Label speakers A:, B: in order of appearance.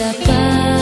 A: siapa